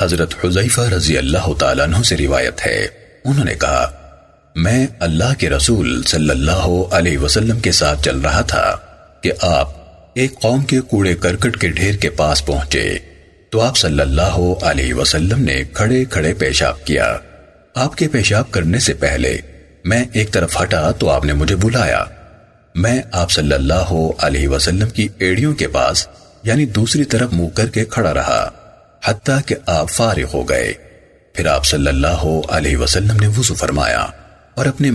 حضرت حضیفہ رضی اللہ تعالیٰ عنہ سے روایت ہے۔ انہوں نے کہا، میں اللہ کے رسول صلی اللہ علیہ وسلم کے ساتھ چل رہا تھا کہ آپ ایک قوم کے کوڑے کرکٹ کے ڈھیر کے پاس پہنچے۔ تو آپ صلی اللہ علیہ وسلم نے کھڑے کھڑے پیشاب کیا۔ آپ کے پیشاب کرنے سے پہلے میں ایک طرف ہٹا تو آپ نے مجھے بلایا۔ میں آپ صلی اللہ علیہ وسلم کی ایڑیوں کے پاس یعنی دوسری طرف منہ کر کے کھڑا رہا۔ یعنی حتیٰ کہ آپ فارغ ہو گئے۔ پھر آپ صلی اللہ علیہ وسلم نے وضو فرمایا اور اپنے